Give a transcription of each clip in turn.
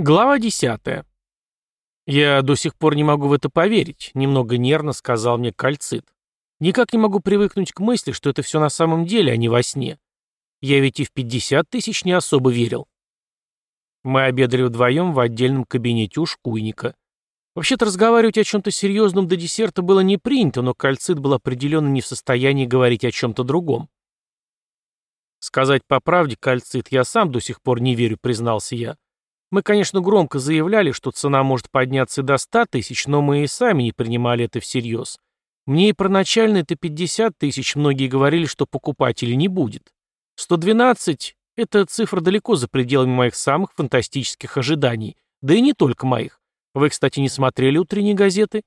Глава 10. «Я до сих пор не могу в это поверить», — немного нервно сказал мне кальцит. «Никак не могу привыкнуть к мысли, что это все на самом деле, а не во сне. Я ведь и в 50 тысяч не особо верил». Мы обедали вдвоем в отдельном кабинете у шкуйника. Вообще-то разговаривать о чем-то серьезном до десерта было не принято, но кальцит был определенно не в состоянии говорить о чем-то другом. «Сказать по правде, кальцит, я сам до сих пор не верю», — признался я. Мы, конечно, громко заявляли, что цена может подняться до 100 тысяч, но мы и сами не принимали это всерьез. Мне и проначально это 50 тысяч, многие говорили, что покупателей не будет. 112 – это цифра далеко за пределами моих самых фантастических ожиданий, да и не только моих. Вы, кстати, не смотрели утренние газеты?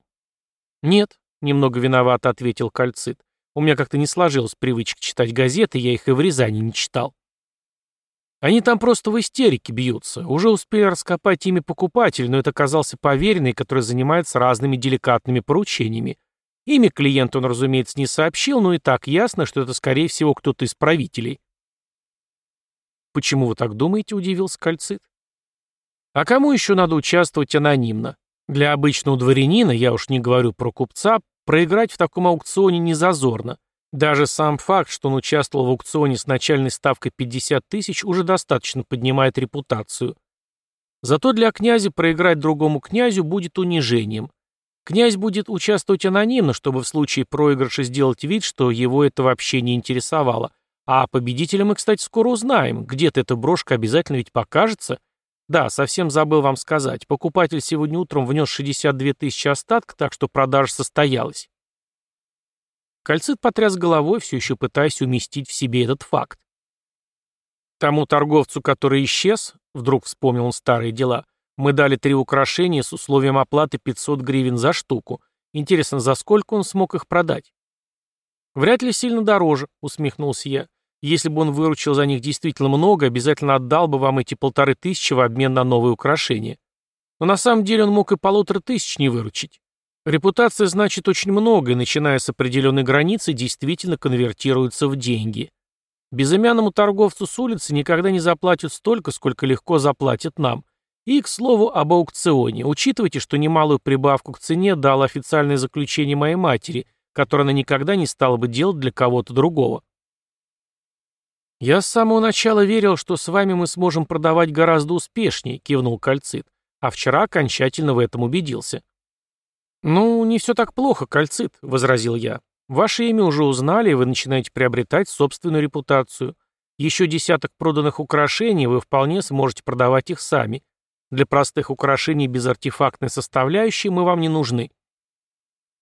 Нет, немного виновато ответил Кальцит. У меня как-то не сложилась привычка читать газеты, я их и в Рязани не читал. Они там просто в истерике бьются. Уже успели раскопать имя покупателя, но это оказался поверенный, который занимается разными деликатными поручениями. Имя клиента он, разумеется, не сообщил, но и так ясно, что это, скорее всего, кто-то из правителей. «Почему вы так думаете?» – удивился Кальцит. «А кому еще надо участвовать анонимно? Для обычного дворянина, я уж не говорю про купца, проиграть в таком аукционе не зазорно. Даже сам факт, что он участвовал в аукционе с начальной ставкой 50 тысяч, уже достаточно поднимает репутацию. Зато для князя проиграть другому князю будет унижением. Князь будет участвовать анонимно, чтобы в случае проигрыша сделать вид, что его это вообще не интересовало. А победителя мы, кстати, скоро узнаем. Где-то эта брошка обязательно ведь покажется. Да, совсем забыл вам сказать. Покупатель сегодня утром внес 62 тысячи остатка, так что продажа состоялась. Кальцит потряс головой, все еще пытаясь уместить в себе этот факт. Тому торговцу, который исчез, вдруг вспомнил он старые дела, мы дали три украшения с условием оплаты 500 гривен за штуку. Интересно, за сколько он смог их продать? Вряд ли сильно дороже, усмехнулся я. Если бы он выручил за них действительно много, обязательно отдал бы вам эти полторы тысячи в обмен на новые украшения. Но на самом деле он мог и полутора тысяч не выручить. Репутация значит очень много, и начиная с определенной границы действительно конвертируется в деньги. Безымянному торговцу с улицы никогда не заплатят столько, сколько легко заплатят нам. И, к слову, об аукционе. Учитывайте, что немалую прибавку к цене дало официальное заключение моей матери, которое она никогда не стала бы делать для кого-то другого. «Я с самого начала верил, что с вами мы сможем продавать гораздо успешнее», — кивнул Кальцит. «А вчера окончательно в этом убедился». «Ну, не все так плохо, Кальцит», — возразил я. «Ваше имя уже узнали, и вы начинаете приобретать собственную репутацию. Еще десяток проданных украшений, вы вполне сможете продавать их сами. Для простых украшений без артефактной составляющей мы вам не нужны».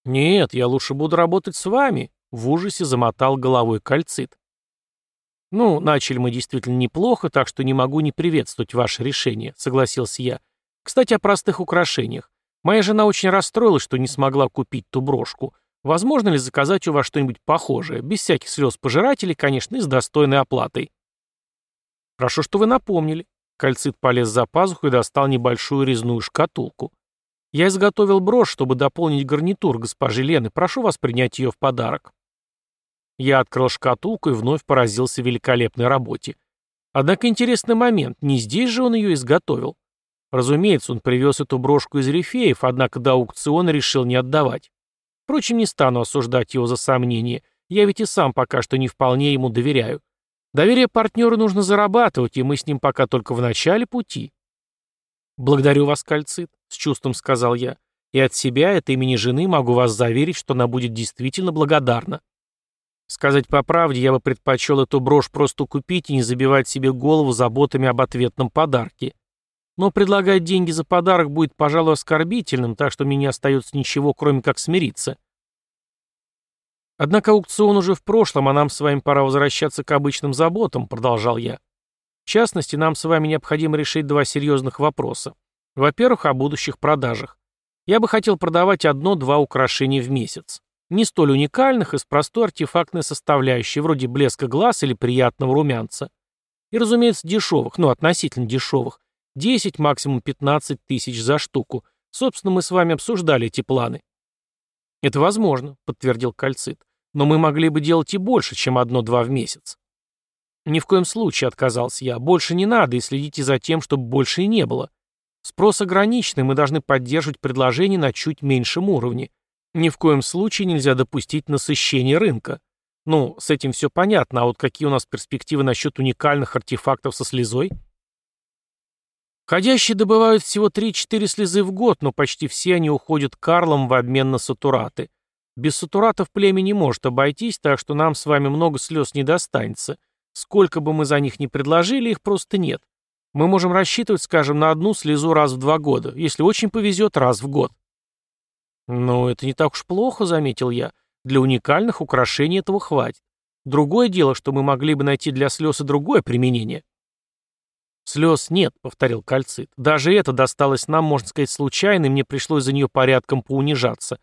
«Нет, я лучше буду работать с вами», — в ужасе замотал головой Кальцит. «Ну, начали мы действительно неплохо, так что не могу не приветствовать ваше решение», — согласился я. «Кстати, о простых украшениях. Моя жена очень расстроилась, что не смогла купить ту брошку. Возможно ли заказать у вас что-нибудь похожее, без всяких слез пожирателей, конечно, и с достойной оплатой? Хорошо, что вы напомнили. Кальцит полез за пазуху и достал небольшую резную шкатулку. Я изготовил брошь, чтобы дополнить гарнитур госпожи Лены. Прошу вас принять ее в подарок. Я открыл шкатулку и вновь поразился великолепной работе. Однако интересный момент, не здесь же он ее изготовил. Разумеется, он привез эту брошку из Рифеев, однако до аукциона решил не отдавать. Впрочем, не стану осуждать его за сомнения. Я ведь и сам пока что не вполне ему доверяю. Доверие партнера нужно зарабатывать, и мы с ним пока только в начале пути. «Благодарю вас, Кальцит», — с чувством сказал я. «И от себя, от имени жены, могу вас заверить, что она будет действительно благодарна». Сказать по правде, я бы предпочел эту брошь просто купить и не забивать себе голову заботами об ответном подарке. Но предлагать деньги за подарок будет, пожалуй, оскорбительным, так что мне не остается ничего, кроме как смириться. Однако аукцион уже в прошлом, а нам с вами пора возвращаться к обычным заботам, продолжал я. В частности, нам с вами необходимо решить два серьезных вопроса. Во-первых, о будущих продажах. Я бы хотел продавать одно-два украшения в месяц. Не столь уникальных, из простой артефактной составляющей, вроде блеска глаз или приятного румянца. И, разумеется, дешевых, ну, относительно дешевых, 10, максимум 15 тысяч за штуку. Собственно, мы с вами обсуждали эти планы. Это возможно, подтвердил Кальцит. Но мы могли бы делать и больше, чем одно-два в месяц. Ни в коем случае, отказался я. Больше не надо, и следите за тем, чтобы больше и не было. Спрос ограниченный, мы должны поддерживать предложение на чуть меньшем уровне. Ни в коем случае нельзя допустить насыщения рынка. Ну, с этим все понятно, а вот какие у нас перспективы насчет уникальных артефактов со слезой? Ходящие добывают всего 3-4 слезы в год, но почти все они уходят карлам в обмен на сатураты. Без сатуратов племя не может обойтись, так что нам с вами много слез не достанется. Сколько бы мы за них ни предложили, их просто нет. Мы можем рассчитывать, скажем, на одну слезу раз в два года, если очень повезет, раз в год. «Ну, это не так уж плохо», — заметил я. «Для уникальных украшений этого хватит. Другое дело, что мы могли бы найти для слез и другое применение». «Слез нет», — повторил Кальцит. «Даже это досталось нам, можно сказать, случайно, и мне пришлось за нее порядком поунижаться.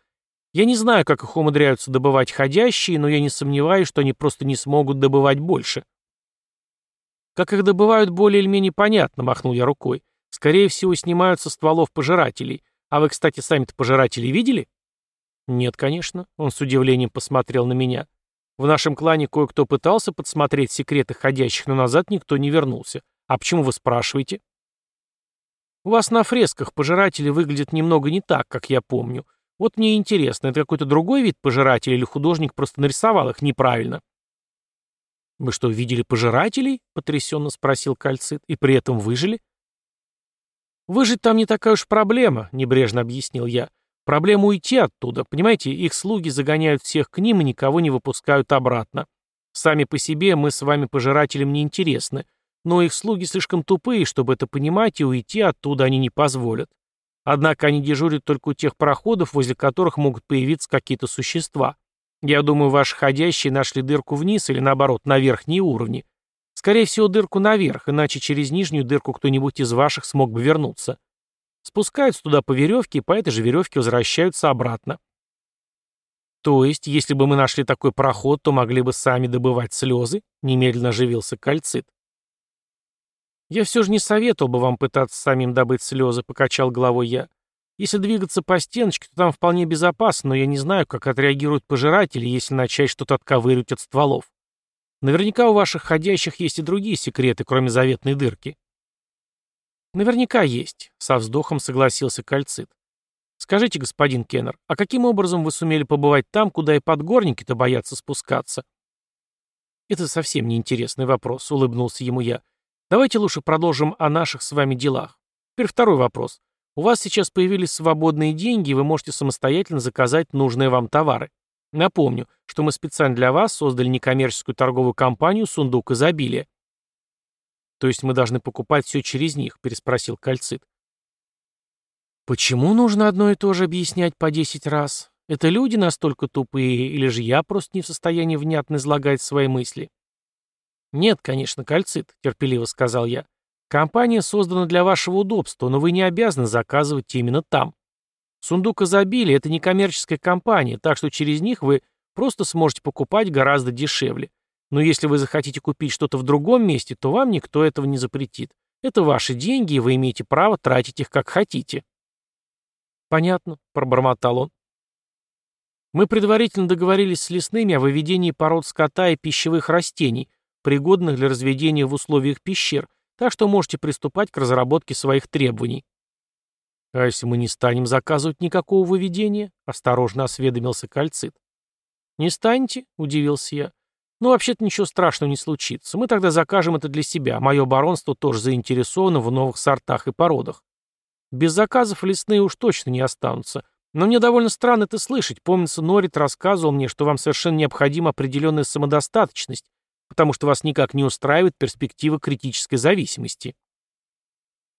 Я не знаю, как их умудряются добывать ходящие, но я не сомневаюсь, что они просто не смогут добывать больше». «Как их добывают, более или менее понятно», — махнул я рукой. «Скорее всего, снимают со стволов пожирателей. А вы, кстати, сами-то пожиратели видели? Нет, конечно. Он с удивлением посмотрел на меня. В нашем клане кое-кто пытался подсмотреть секреты ходящих, но назад никто не вернулся. А почему вы спрашиваете? У вас на фресках пожиратели выглядят немного не так, как я помню. Вот мне интересно, это какой-то другой вид пожирателя или художник просто нарисовал их неправильно? «Вы что, видели пожирателей?» — потрясенно спросил Кальцит. «И при этом выжили?» «Выжить там не такая уж проблема», — небрежно объяснил я. «Проблема уйти оттуда. Понимаете, их слуги загоняют всех к ним и никого не выпускают обратно. Сами по себе мы с вами пожирателям не интересны, но их слуги слишком тупые, чтобы это понимать, и уйти оттуда они не позволят. Однако они дежурят только у тех проходов, возле которых могут появиться какие-то существа. Я думаю, ваши ходящие нашли дырку вниз или, наоборот, на верхние уровни. Скорее всего, дырку наверх, иначе через нижнюю дырку кто-нибудь из ваших смог бы вернуться. Спускаются туда по веревке, и по этой же веревке возвращаются обратно. То есть, если бы мы нашли такой проход, то могли бы сами добывать слезы? Немедленно оживился кальцит. Я все же не советовал бы вам пытаться самим добыть слезы, покачал головой я. Если двигаться по стеночке, то там вполне безопасно, но я не знаю, как отреагируют пожиратели, если начать что-то отковыривать от стволов. Наверняка у ваших ходящих есть и другие секреты, кроме заветной дырки. Наверняка есть, со вздохом согласился Кальцит. Скажите, господин Кеннер, а каким образом вы сумели побывать там, куда и подгорники-то боятся спускаться? Это совсем неинтересный вопрос, улыбнулся ему я. Давайте лучше продолжим о наших с вами делах. Теперь второй вопрос. У вас сейчас появились свободные деньги, и вы можете самостоятельно заказать нужные вам товары. Напомню, что мы специально для вас создали некоммерческую торговую компанию «Сундук изобилия». «То есть мы должны покупать все через них?» – переспросил Кальцит. «Почему нужно одно и то же объяснять по десять раз? Это люди настолько тупые, или же я просто не в состоянии внятно излагать свои мысли?» «Нет, конечно, Кальцит», — терпеливо сказал я. «Компания создана для вашего удобства, но вы не обязаны заказывать именно там. Сундук изобилия – это не коммерческая компания, так что через них вы просто сможете покупать гораздо дешевле. Но если вы захотите купить что-то в другом месте, то вам никто этого не запретит. Это ваши деньги, и вы имеете право тратить их как хотите. Понятно, пробормотал он. Мы предварительно договорились с лесными о выведении пород скота и пищевых растений, пригодных для разведения в условиях пещер, так что можете приступать к разработке своих требований. «А если мы не станем заказывать никакого выведения?» — осторожно осведомился Кальцит. «Не станете?» — удивился я. «Ну, вообще-то ничего страшного не случится. Мы тогда закажем это для себя. Мое баронство тоже заинтересовано в новых сортах и породах. Без заказов лесные уж точно не останутся. Но мне довольно странно это слышать. Помнится, Норит рассказывал мне, что вам совершенно необходима определенная самодостаточность, потому что вас никак не устраивает перспектива критической зависимости».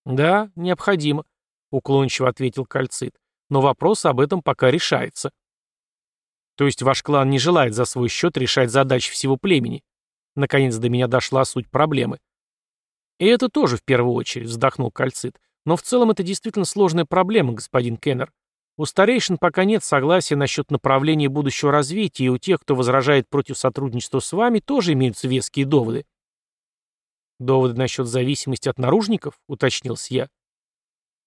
«Да, необходимо», — уклончиво ответил Кальцит. «Но вопрос об этом пока решается». «То есть ваш клан не желает за свой счет решать задачи всего племени?» Наконец до меня дошла суть проблемы. «И это тоже в первую очередь», — вздохнул Кальцит. «Но в целом это действительно сложная проблема, господин Кеннер. У старейшин пока нет согласия насчет направления будущего развития, и у тех, кто возражает против сотрудничества с вами, тоже имеются веские доводы». «Доводы насчет зависимости от наружников?» — уточнился я.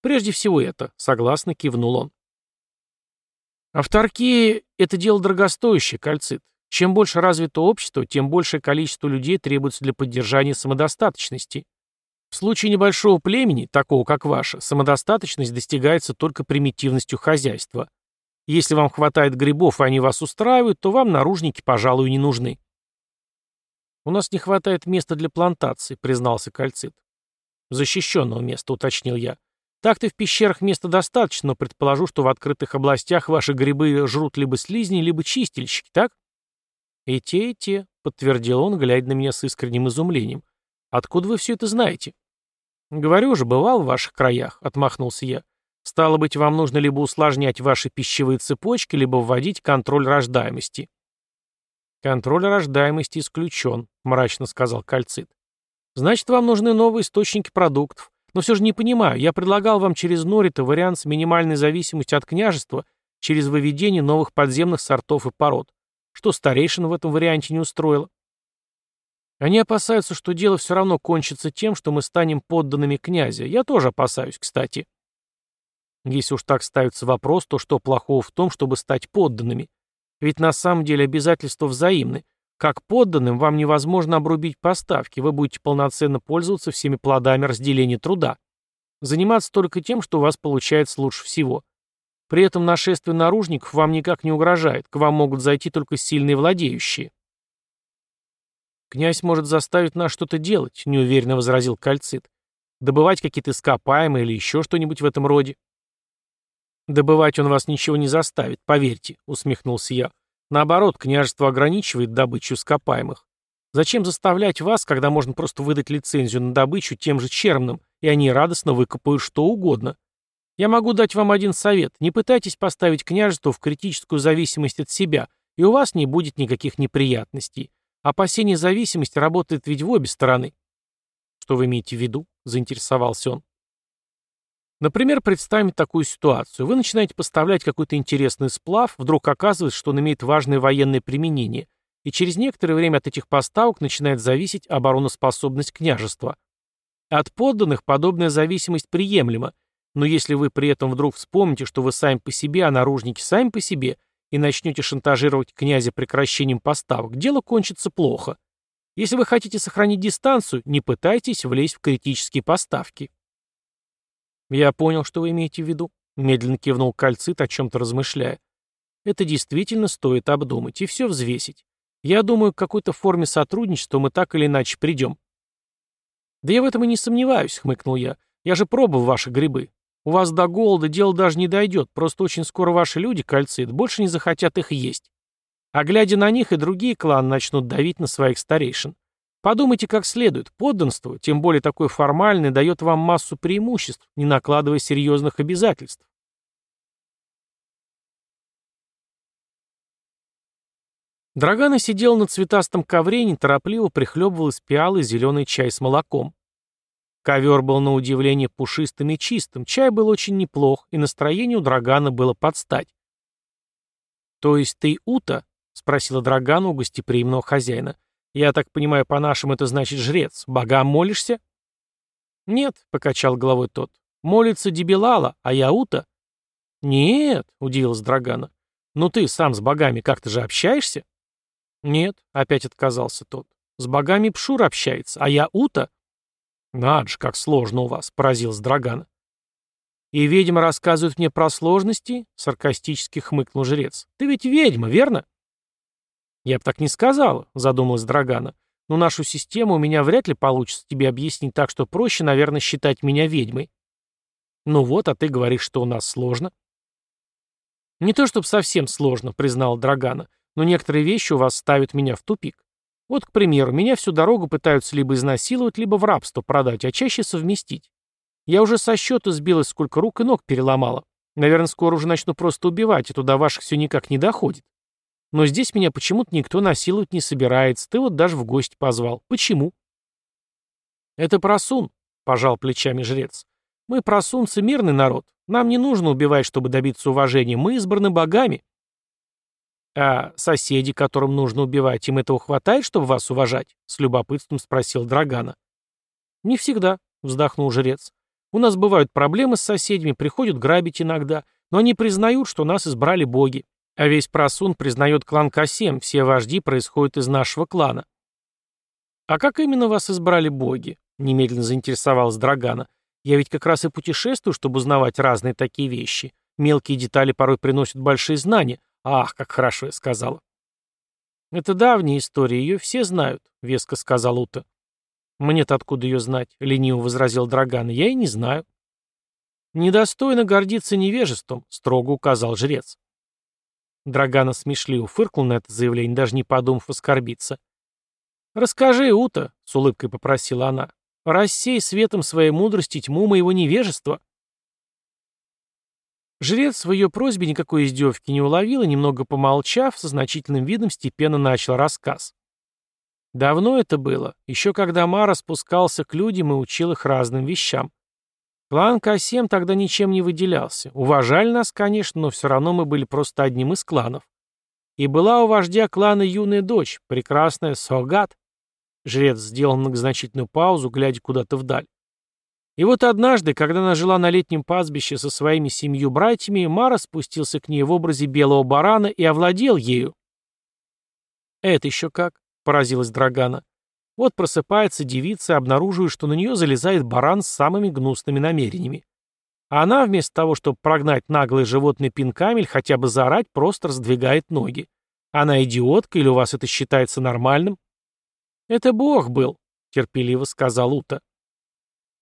Прежде всего это, согласно кивнул он. Авторки – это дело дорогостоящее, кальцит. Чем больше развито общество, тем большее количество людей требуется для поддержания самодостаточности. В случае небольшого племени, такого как ваше, самодостаточность достигается только примитивностью хозяйства. Если вам хватает грибов, и они вас устраивают, то вам наружники, пожалуй, не нужны. «У нас не хватает места для плантации», — признался Кальцит. «Защищенного места», — уточнил я. «Так-то в пещерах места достаточно, но предположу, что в открытых областях ваши грибы жрут либо слизни, либо чистильщики, так?» «И те, и те», — подтвердил он, глядя на меня с искренним изумлением. «Откуда вы все это знаете?» «Говорю же, бывал в ваших краях», — отмахнулся я. «Стало быть, вам нужно либо усложнять ваши пищевые цепочки, либо вводить контроль рождаемости». «Контроль рождаемости исключен», — мрачно сказал Кальцит. «Значит, вам нужны новые источники продуктов. Но все же не понимаю, я предлагал вам через Норита вариант с минимальной зависимостью от княжества через выведение новых подземных сортов и пород. Что старейшин в этом варианте не устроило?» Они опасаются, что дело все равно кончится тем, что мы станем подданными князя. Я тоже опасаюсь, кстати. Если уж так ставится вопрос, то что плохого в том, чтобы стать подданными? Ведь на самом деле обязательства взаимны. Как подданным вам невозможно обрубить поставки, вы будете полноценно пользоваться всеми плодами разделения труда. Заниматься только тем, что у вас получается лучше всего. При этом нашествие наружников вам никак не угрожает, к вам могут зайти только сильные владеющие. «Князь может заставить нас что-то делать», — неуверенно возразил Кальцит. «Добывать какие-то ископаемые или еще что-нибудь в этом роде». «Добывать он вас ничего не заставит, поверьте», — усмехнулся я. «Наоборот, княжество ограничивает добычу ископаемых. Зачем заставлять вас, когда можно просто выдать лицензию на добычу тем же черным, и они радостно выкопают что угодно? Я могу дать вам один совет. Не пытайтесь поставить княжество в критическую зависимость от себя, и у вас не будет никаких неприятностей. Опасение зависимости работает ведь в обе стороны». «Что вы имеете в виду?» — заинтересовался он. Например, представим такую ситуацию. Вы начинаете поставлять какой-то интересный сплав, вдруг оказывается, что он имеет важное военное применение, и через некоторое время от этих поставок начинает зависеть обороноспособность княжества. От подданных подобная зависимость приемлема, но если вы при этом вдруг вспомните, что вы сами по себе, а наружники сами по себе, и начнете шантажировать князя прекращением поставок, дело кончится плохо. Если вы хотите сохранить дистанцию, не пытайтесь влезть в критические поставки. «Я понял, что вы имеете в виду», — медленно кивнул кальцит, о чем-то размышляя. «Это действительно стоит обдумать и все взвесить. Я думаю, к какой-то форме сотрудничества мы так или иначе придем». «Да я в этом и не сомневаюсь», — хмыкнул я. «Я же пробовал ваши грибы. У вас до голода дело даже не дойдет, просто очень скоро ваши люди, кальцит, больше не захотят их есть. А глядя на них, и другие кланы начнут давить на своих старейшин. Подумайте как следует. Подданство, тем более такое формальное, дает вам массу преимуществ, не накладывая серьезных обязательств. Драгана сидел на цветастом ковре и неторопливо прихлебывал из пиалы зеленый чай с молоком. Ковер был на удивление пушистым и чистым, чай был очень неплох, и настроение у Драгана было под стать. «То есть ты Ута?» — спросила Драгана у гостеприимного хозяина. «Я так понимаю, по-нашему это значит жрец. Богам молишься?» «Нет», — покачал головой тот. «Молится Дебилала, а я Ута». «Нет», — удивилась Драгана. «Ну ты сам с богами как-то же общаешься?» «Нет», — опять отказался тот. «С богами Пшур общается, а я Ута». «Надо же, как сложно у вас», — поразилась Драгана. «И ведьма рассказывает мне про сложности?» — саркастически хмыкнул жрец. «Ты ведь ведьма, верно?» «Я бы так не сказала», — задумалась Драгана. «Но нашу систему у меня вряд ли получится тебе объяснить так, что проще, наверное, считать меня ведьмой». «Ну вот, а ты говоришь, что у нас сложно». «Не то чтобы совсем сложно», — признала Драгана, «но некоторые вещи у вас ставят меня в тупик. Вот, к примеру, меня всю дорогу пытаются либо изнасиловать, либо в рабство продать, а чаще совместить. Я уже со счета сбилась, сколько рук и ног переломала. Наверное, скоро уже начну просто убивать, и туда ваших все никак не доходит. Но здесь меня почему-то никто насиловать не собирается. Ты вот даже в гости позвал. Почему? Это просун, пожал плечами жрец. Мы просунцы мирный народ. Нам не нужно убивать, чтобы добиться уважения. Мы избраны богами. А соседи, которым нужно убивать, им этого хватает, чтобы вас уважать? С любопытством спросил Драгана. Не всегда, вздохнул жрец. У нас бывают проблемы с соседями, приходят грабить иногда, но они признают, что нас избрали боги. А весь просун признает клан Касем, все вожди происходят из нашего клана. «А как именно вас избрали боги?» — немедленно заинтересовалась Драгана. «Я ведь как раз и путешествую, чтобы узнавать разные такие вещи. Мелкие детали порой приносят большие знания. Ах, как хорошо я сказала». «Это давняя история, ее все знают», — веско сказал Ута. «Мне-то откуда ее знать?» — лениво возразил Драган. «Я и не знаю». «Недостойно гордиться невежеством», — строго указал жрец. Драгана смешливо фыркнул на это заявление, даже не подумав оскорбиться. «Расскажи, Ута», — с улыбкой попросила она, — «рассей светом своей мудрости тьму моего невежества». Жрец в ее просьбе никакой издевки не уловил и, немного помолчав, со значительным видом степенно начал рассказ. Давно это было, еще когда Мара спускался к людям и учил их разным вещам. Клан Касем тогда ничем не выделялся. Уважали нас, конечно, но все равно мы были просто одним из кланов. И была у вождя клана юная дочь, прекрасная Согат. Жрец сделал многозначительную паузу, глядя куда-то вдаль. И вот однажды, когда она жила на летнем пастбище со своими семью братьями, Мара спустился к ней в образе белого барана и овладел ею. «Это еще как?» — поразилась Драгана. Вот просыпается девица и обнаруживает, что на нее залезает баран с самыми гнусными намерениями. А она, вместо того, чтобы прогнать наглое животное пинками или хотя бы заорать, просто раздвигает ноги. Она идиотка или у вас это считается нормальным? Это Бог был, терпеливо сказал Ута.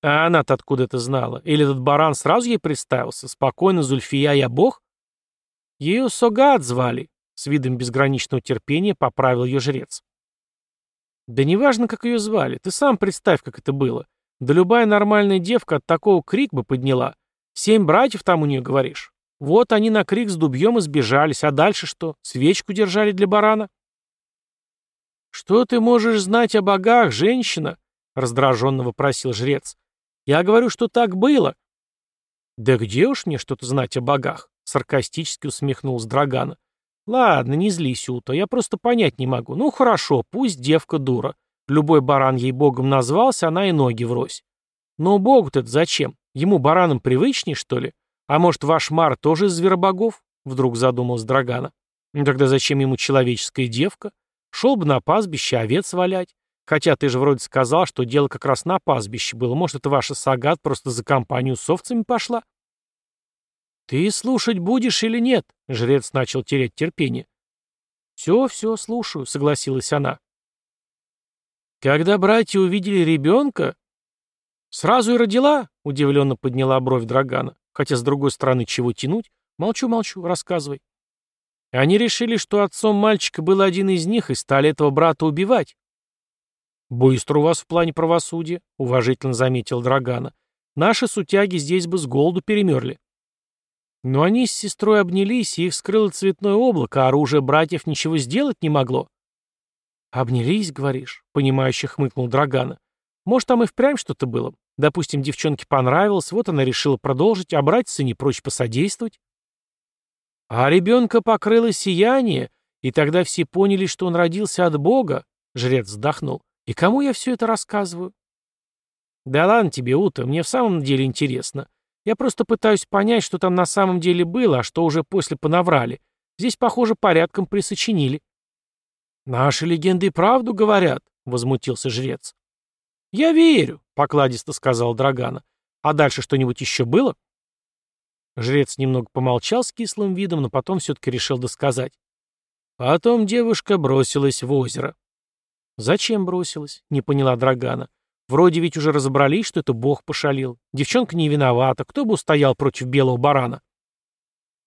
А она-то откуда это знала? Или этот баран сразу ей представился? Спокойно, Зульфия, я Бог? Ее Согат звали, с видом безграничного терпения поправил ее жрец. Да неважно, как ее звали, ты сам представь, как это было. Да любая нормальная девка от такого крик бы подняла. Семь братьев там у нее, говоришь. Вот они на крик с дубьем и сбежались, а дальше что? Свечку держали для барана? «Что ты можешь знать о богах, женщина?» — раздраженно вопросил жрец. «Я говорю, что так было». «Да где уж мне что-то знать о богах?» — саркастически усмехнулся Драгана. «Ладно, не злись, Ута, я просто понять не могу. Ну хорошо, пусть девка дура. Любой баран ей богом назвался, она и ноги врозь. Но богу-то зачем? Ему баранам привычней, что ли? А может, ваш Мар тоже из зверобогов?» Вдруг задумалась Драгана. «Ну тогда зачем ему человеческая девка? Шел бы на пастбище овец валять. Хотя ты же вроде сказал, что дело как раз на пастбище было. Может, это ваша сагат просто за компанию с овцами пошла?» «Ты слушать будешь или нет?» — жрец начал терять терпение. «Все, все, слушаю», — согласилась она. «Когда братья увидели ребенка...» «Сразу и родила?» — удивленно подняла бровь Драгана. «Хотя, с другой стороны, чего тянуть? Молчу, молчу, рассказывай». Они решили, что отцом мальчика был один из них, и стали этого брата убивать. «Быстро у вас в плане правосудия», — уважительно заметил Драгана. «Наши сутяги здесь бы с голоду перемерли». Но они с сестрой обнялись, и их скрыло цветное облако, а оружие братьев ничего сделать не могло. «Обнялись, говоришь?» — понимающе хмыкнул Драгана. «Может, там и впрямь что-то было? Допустим, девчонке понравилось, вот она решила продолжить, а братьцы не прочь посодействовать?» А ребенка покрыло сияние, и тогда все поняли, что он родился от Бога, — жрец вздохнул. И кому я все это рассказываю? Да ладно тебе, Ута, мне в самом деле интересно. Я просто пытаюсь понять, что там на самом деле было, а что уже после понаврали. Здесь, похоже, порядком присочинили. «Наши легенды правду говорят», — возмутился жрец. «Я верю», — покладисто сказал Драгана. «А дальше что-нибудь еще было?» Жрец немного помолчал с кислым видом, но потом все-таки решил досказать. Потом девушка бросилась в озеро. «Зачем бросилась?» — не поняла Драгана. Вроде ведь уже разобрались, что это бог пошалил. Девчонка не виновата. Кто бы устоял против белого барана?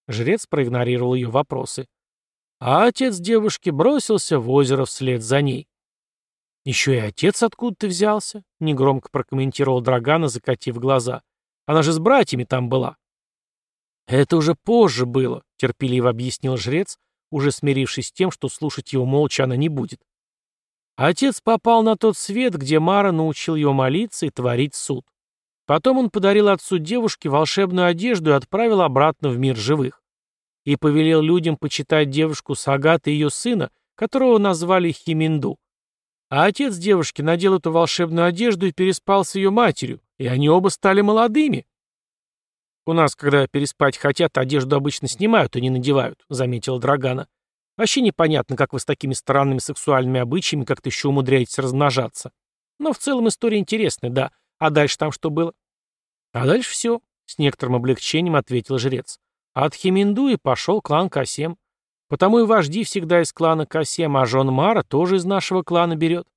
Жрец проигнорировал ее вопросы. А отец девушки бросился в озеро вслед за ней. «Еще и отец откуда-то взялся?» — негромко прокомментировал Драгана, закатив глаза. «Она же с братьями там была». «Это уже позже было», — терпеливо объяснил жрец, уже смирившись с тем, что слушать его молча она не будет. Отец попал на тот свет, где Мара научил его молиться и творить суд. Потом он подарил отцу девушке волшебную одежду и отправил обратно в мир живых. И повелел людям почитать девушку Сагат и ее сына, которого назвали Химинду. А отец девушки надел эту волшебную одежду и переспал с ее матерью, и они оба стали молодыми. «У нас, когда переспать хотят, одежду обычно снимают, а не надевают», — заметила Драгана. Вообще непонятно, как вы с такими странными сексуальными обычаями как-то еще умудряетесь размножаться. Но в целом история интересная, да. А дальше там что было? А дальше все, с некоторым облегчением ответил жрец. От Хеминдуи пошел клан Касем. Потому и вожди всегда из клана Касем, а Жон Мара тоже из нашего клана берет.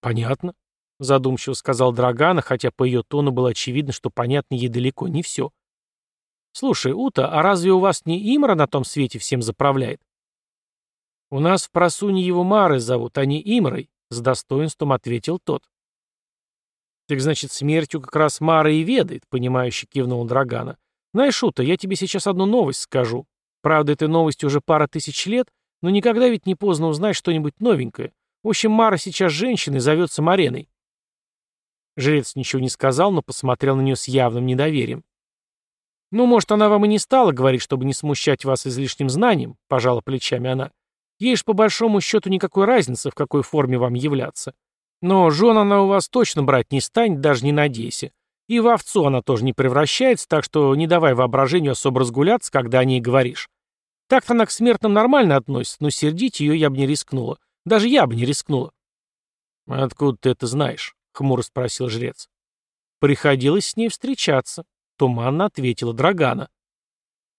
Понятно, задумчиво сказал Драгана, хотя по ее тону было очевидно, что понятно ей далеко не все. «Слушай, Ута, а разве у вас не Имра на том свете всем заправляет?» «У нас в просуне его Мары зовут, а не Имрой», — с достоинством ответил тот. «Так значит, смертью как раз Мара и ведает», — понимающе кивнул Драгана. «Знаешь, Ута, я тебе сейчас одну новость скажу. Правда, этой новости уже пара тысяч лет, но никогда ведь не поздно узнать что-нибудь новенькое. В общем, Мара сейчас женщина и зовется Мареной». Жрец ничего не сказал, но посмотрел на нее с явным недоверием. «Ну, может, она вам и не стала говорить, чтобы не смущать вас излишним знанием», — пожала плечами она. «Ей ж по большому счету никакой разницы, в какой форме вам являться. Но жен она у вас точно брать не станет, даже не надейся. И в овцу она тоже не превращается, так что не давай воображению особо разгуляться, когда о ней говоришь. Так-то она к смертным нормально относится, но сердить ее я бы не рискнула. Даже я бы не рискнула». «Откуда ты это знаешь?» — хмуро спросил жрец. «Приходилось с ней встречаться», — туманно ответила Драгана.